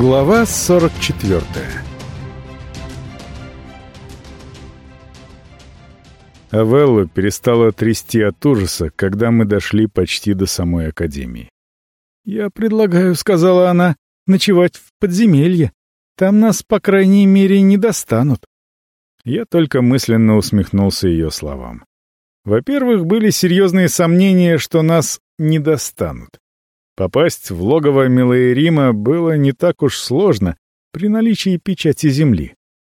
Глава 44 Авелла перестала трясти от ужаса, когда мы дошли почти до самой академии. «Я предлагаю», — сказала она, — «ночевать в подземелье. Там нас, по крайней мере, не достанут». Я только мысленно усмехнулся ее словам. Во-первых, были серьезные сомнения, что нас не достанут. Попасть в логово Милоэрима было не так уж сложно при наличии печати земли.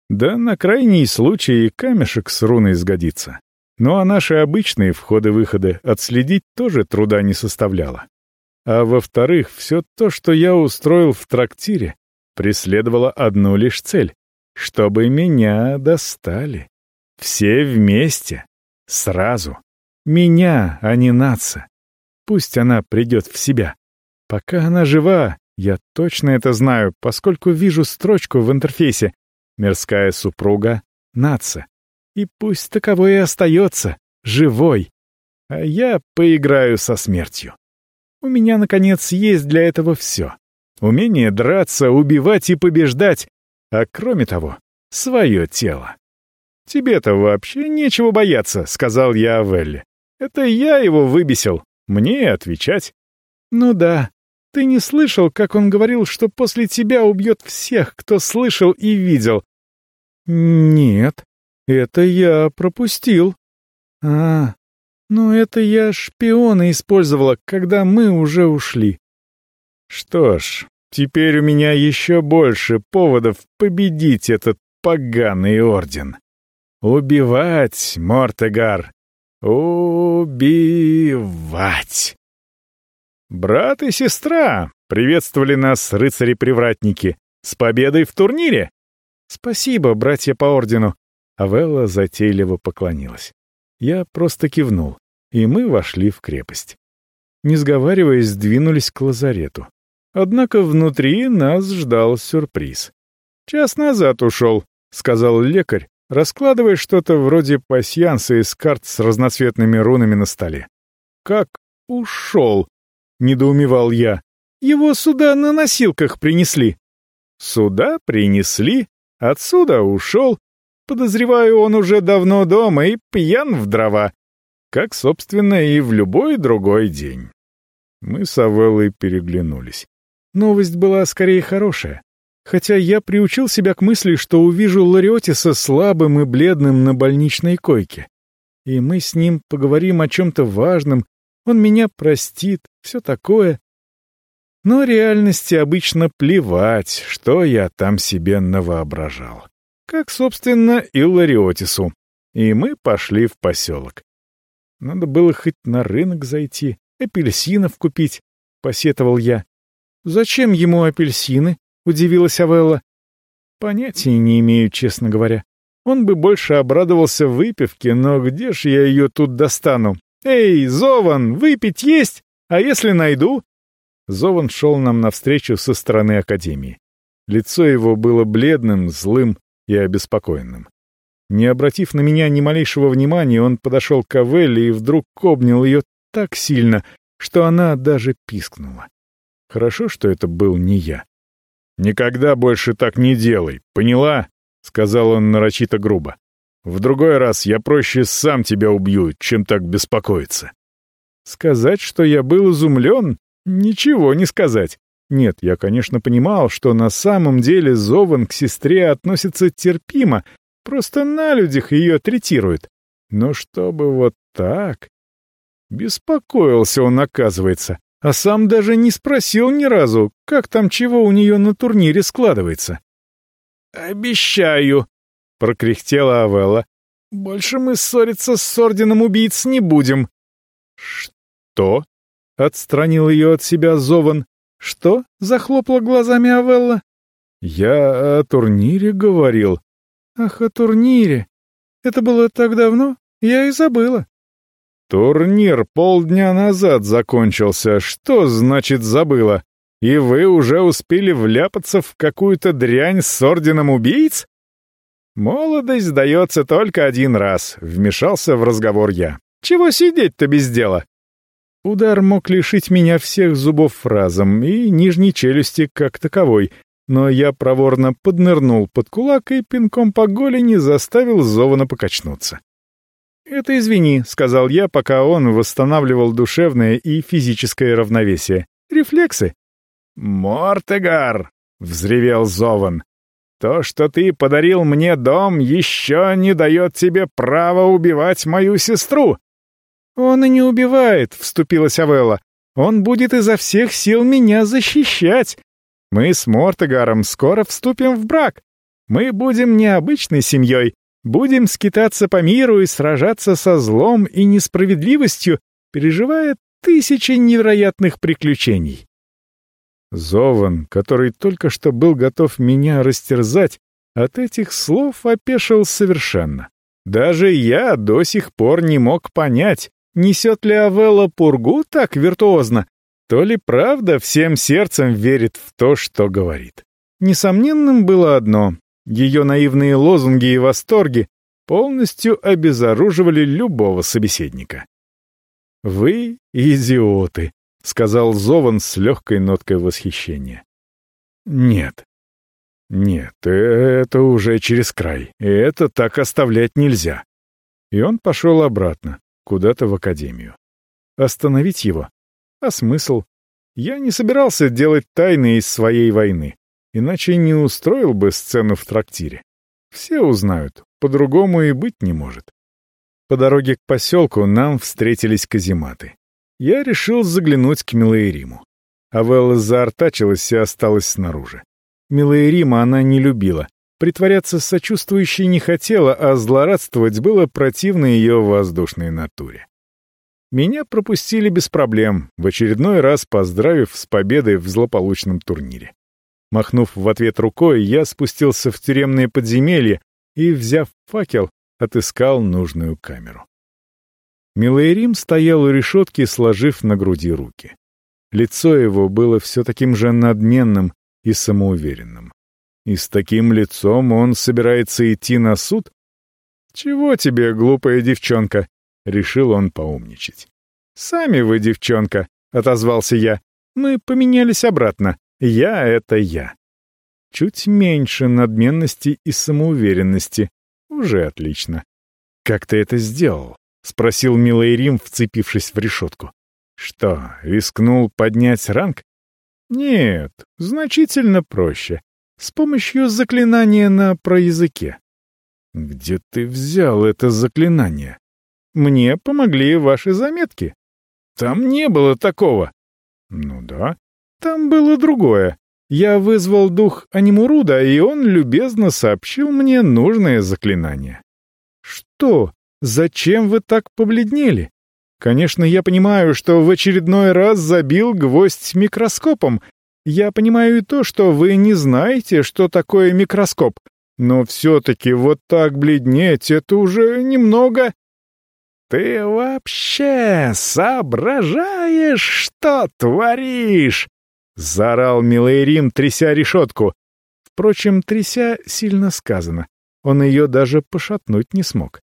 Да на крайний случай камешек с руной сгодится. Ну а наши обычные входы-выходы отследить тоже труда не составляло. А во-вторых, все то, что я устроил в трактире, преследовало одну лишь цель — чтобы меня достали. Все вместе. Сразу. Меня, а не нация. Пусть она придет в себя. Пока она жива, я точно это знаю, поскольку вижу строчку в интерфейсе «Мирская супруга Наца». И пусть таковой и остается, живой. А я поиграю со смертью. У меня, наконец, есть для этого все. Умение драться, убивать и побеждать, а кроме того, свое тело. «Тебе-то вообще нечего бояться», — сказал я Авелле. «Это я его выбесил. Мне отвечать». «Ну да. Ты не слышал, как он говорил, что после тебя убьет всех, кто слышал и видел?» «Нет, это я пропустил». «А, ну это я шпиона использовала, когда мы уже ушли». «Что ж, теперь у меня еще больше поводов победить этот поганый орден». Убивать, Мортегар! Убивать! Брат и сестра приветствовали нас рыцари-привратники. С победой в турнире! Спасибо, братья по ордену. Авелла затейливо поклонилась. Я просто кивнул, и мы вошли в крепость. Не сговариваясь, сдвинулись к лазарету. Однако внутри нас ждал сюрприз. «Час назад ушел», — сказал лекарь, раскладывая что-то вроде пасьянса из карт с разноцветными рунами на столе. «Как ушел?» — недоумевал я. «Его сюда на носилках принесли». «Сюда принесли? Отсюда ушел? Подозреваю, он уже давно дома и пьян в дрова. Как, собственно, и в любой другой день». Мы с Авеллой переглянулись. Новость была скорее хорошая. Хотя я приучил себя к мысли, что увижу Лариотиса слабым и бледным на больничной койке. И мы с ним поговорим о чем-то важном, он меня простит, все такое. Но реальности обычно плевать, что я там себе навоображал. Как, собственно, и Лариотису. И мы пошли в поселок. Надо было хоть на рынок зайти, апельсинов купить, — посетовал я. Зачем ему апельсины? — удивилась Авелла. «Понятия не имею, честно говоря. Он бы больше обрадовался выпивке, но где ж я ее тут достану? Эй, Зован, выпить есть? А если найду?» Зован шел нам навстречу со стороны Академии. Лицо его было бледным, злым и обеспокоенным. Не обратив на меня ни малейшего внимания, он подошел к Авелле и вдруг обнял ее так сильно, что она даже пискнула. Хорошо, что это был не я. «Никогда больше так не делай, поняла?» — сказал он нарочито грубо. «В другой раз я проще сам тебя убью, чем так беспокоиться». Сказать, что я был изумлен? Ничего не сказать. Нет, я, конечно, понимал, что на самом деле Зован к сестре относится терпимо, просто на людях ее третирует. Но чтобы вот так... Беспокоился он, оказывается а сам даже не спросил ни разу, как там чего у нее на турнире складывается. «Обещаю», — прокряхтела Авелла, — «больше мы ссориться с Орденом убийц не будем». «Что?» — отстранил ее от себя Зован. «Что?» — захлопала глазами Авелла. «Я о турнире говорил». «Ах, о турнире. Это было так давно, я и забыла». «Турнир полдня назад закончился. Что значит забыла? И вы уже успели вляпаться в какую-то дрянь с орденом убийц?» «Молодость дается только один раз», — вмешался в разговор я. «Чего сидеть-то без дела?» Удар мог лишить меня всех зубов разом и нижней челюсти как таковой, но я проворно поднырнул под кулак и пинком по голени заставил Зована покачнуться. «Это извини», — сказал я, пока он восстанавливал душевное и физическое равновесие. «Рефлексы». «Мортегар!» — взревел Зован. «То, что ты подарил мне дом, еще не дает тебе права убивать мою сестру!» «Он и не убивает», — вступилась Авелла. «Он будет изо всех сил меня защищать. Мы с Мортегаром скоро вступим в брак. Мы будем необычной семьей, будем скитаться по миру и сражаться со злом и несправедливостью, переживая тысячи невероятных приключений. Зован, который только что был готов меня растерзать, от этих слов опешил совершенно. Даже я до сих пор не мог понять, несет ли Авелла пургу так виртуозно, то ли правда всем сердцем верит в то, что говорит. Несомненным было одно — ее наивные лозунги и восторги полностью обезоруживали любого собеседника. «Вы идиоты», — сказал Зован с легкой ноткой восхищения. «Нет. Нет, это уже через край, и это так оставлять нельзя». И он пошел обратно, куда-то в академию. Остановить его а смысл? Я не собирался делать тайны из своей войны, иначе не устроил бы сцену в трактире. Все узнают, по-другому и быть не может. По дороге к поселку нам встретились казематы. Я решил заглянуть к Милоэриму. Авелла заортачилась и осталась снаружи. Милоэрима она не любила. Притворяться сочувствующей не хотела, а злорадствовать было противно ее воздушной натуре. Меня пропустили без проблем, в очередной раз поздравив с победой в злополучном турнире. Махнув в ответ рукой, я спустился в тюремное подземелье и, взяв факел, отыскал нужную камеру. Милайрим стоял у решетки, сложив на груди руки. Лицо его было все таким же надменным и самоуверенным. И с таким лицом он собирается идти на суд? «Чего тебе, глупая девчонка?» — решил он поумничать. «Сами вы, девчонка», — отозвался я. «Мы поменялись обратно. Я — это я». Чуть меньше надменности и самоуверенности. Уже отлично. «Как ты это сделал?» — спросил милый Рим, вцепившись в решетку. «Что, рискнул поднять ранг?» «Нет, значительно проще. С помощью заклинания на проязыке». «Где ты взял это заклинание?» Мне помогли ваши заметки. Там не было такого. Ну да. Там было другое. Я вызвал дух Анимуруда, и он любезно сообщил мне нужное заклинание. Что? Зачем вы так побледнели? Конечно, я понимаю, что в очередной раз забил гвоздь микроскопом. Я понимаю и то, что вы не знаете, что такое микроскоп. Но все-таки вот так бледнеть — это уже немного... «Ты вообще соображаешь, что творишь?» — заорал Милайрим, тряся решетку. Впрочем, тряся сильно сказано. Он ее даже пошатнуть не смог.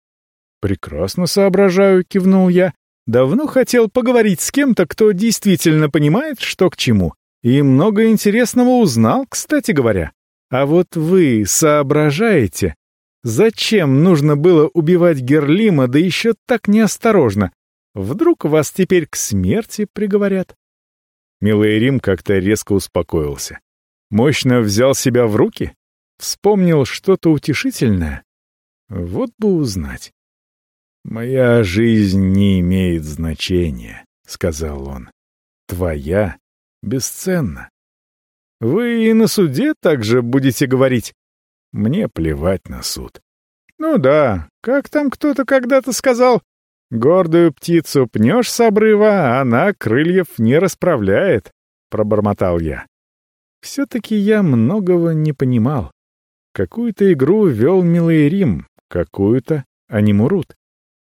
«Прекрасно соображаю», — кивнул я. «Давно хотел поговорить с кем-то, кто действительно понимает, что к чему. И много интересного узнал, кстати говоря. А вот вы соображаете?» Зачем нужно было убивать Герлима, да еще так неосторожно? Вдруг вас теперь к смерти приговорят? Милый Рим как-то резко успокоился. Мощно взял себя в руки? Вспомнил что-то утешительное? Вот бы узнать. «Моя жизнь не имеет значения», — сказал он. «Твоя бесценна. Вы и на суде также будете говорить. Мне плевать на суд. Ну да, как там кто-то когда-то сказал, гордую птицу пнешь с обрыва, а она крыльев не расправляет, пробормотал я. Все-таки я многого не понимал. Какую-то игру вел милый Рим, какую-то Анимурут.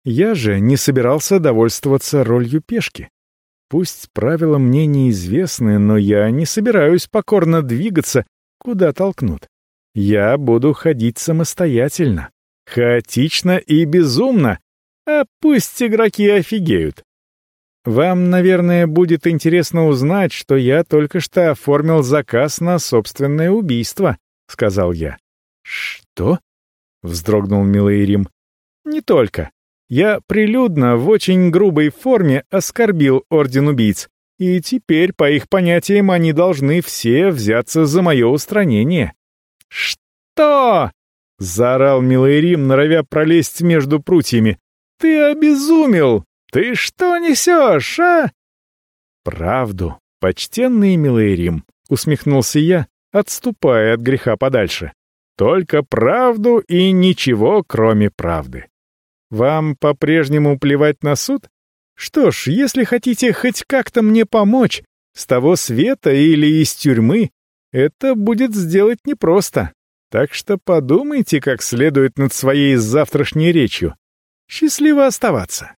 Я же не собирался довольствоваться ролью пешки. Пусть правила мне неизвестны, но я не собираюсь покорно двигаться, куда толкнут. Я буду ходить самостоятельно, хаотично и безумно, а пусть игроки офигеют. «Вам, наверное, будет интересно узнать, что я только что оформил заказ на собственное убийство», — сказал я. «Что?» — вздрогнул Милейрим. «Не только. Я прилюдно, в очень грубой форме, оскорбил Орден Убийц, и теперь, по их понятиям, они должны все взяться за мое устранение». «Что?» — заорал Милейрим, норовя пролезть между прутьями. «Ты обезумел! Ты что несешь, а?» «Правду, почтенный Милейрим», — усмехнулся я, отступая от греха подальше. «Только правду и ничего, кроме правды. Вам по-прежнему плевать на суд? Что ж, если хотите хоть как-то мне помочь, с того света или из тюрьмы, это будет сделать непросто. Так что подумайте как следует над своей завтрашней речью. Счастливо оставаться.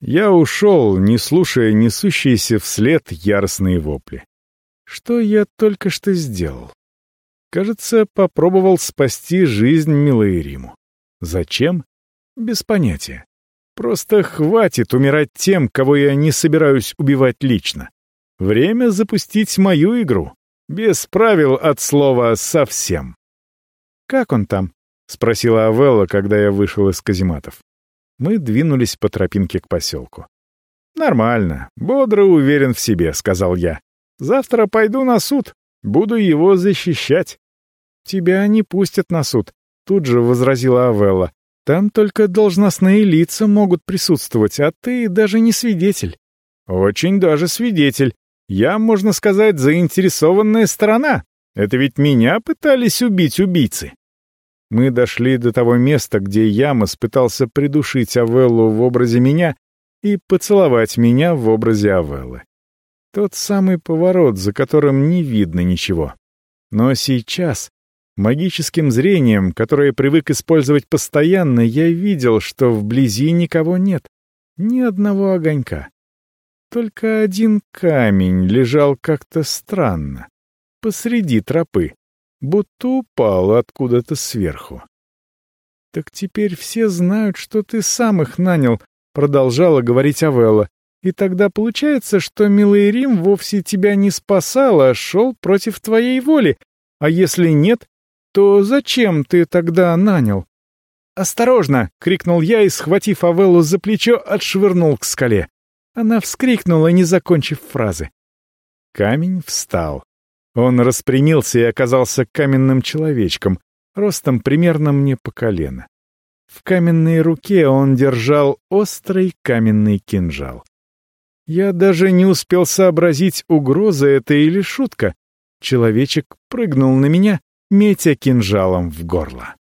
Я ушел, не слушая несущиеся вслед яростные вопли. Что я только что сделал? Кажется, попробовал спасти жизнь Милаириму. Зачем? Без понятия. Просто хватит умирать тем, кого я не собираюсь убивать лично. Время запустить мою игру. Без правил от слова «совсем». «Как он там?» — спросила Авелла, когда я вышел из казематов. Мы двинулись по тропинке к поселку. «Нормально, бодро уверен в себе», — сказал я. «Завтра пойду на суд, буду его защищать». «Тебя не пустят на суд», — тут же возразила Авелла. «Там только должностные лица могут присутствовать, а ты даже не свидетель». «Очень даже свидетель. Я, можно сказать, заинтересованная сторона. Это ведь меня пытались убить убийцы». Мы дошли до того места, где Ямос пытался придушить Авеллу в образе меня и поцеловать меня в образе Авеллы. Тот самый поворот, за которым не видно ничего. Но сейчас, магическим зрением, которое привык использовать постоянно, я видел, что вблизи никого нет, ни одного огонька. Только один камень лежал как-то странно, посреди тропы будто упал откуда-то сверху. «Так теперь все знают, что ты сам их нанял», — продолжала говорить Авелла. «И тогда получается, что милый Рим вовсе тебя не спасал, а шел против твоей воли. А если нет, то зачем ты тогда нанял?» «Осторожно!» — крикнул я и, схватив Авеллу за плечо, отшвырнул к скале. Она вскрикнула, не закончив фразы. Камень встал. Он распрямился и оказался каменным человечком, ростом примерно мне по колено. В каменной руке он держал острый каменный кинжал. Я даже не успел сообразить, угроза это или шутка. Человечек прыгнул на меня, метя кинжалом в горло.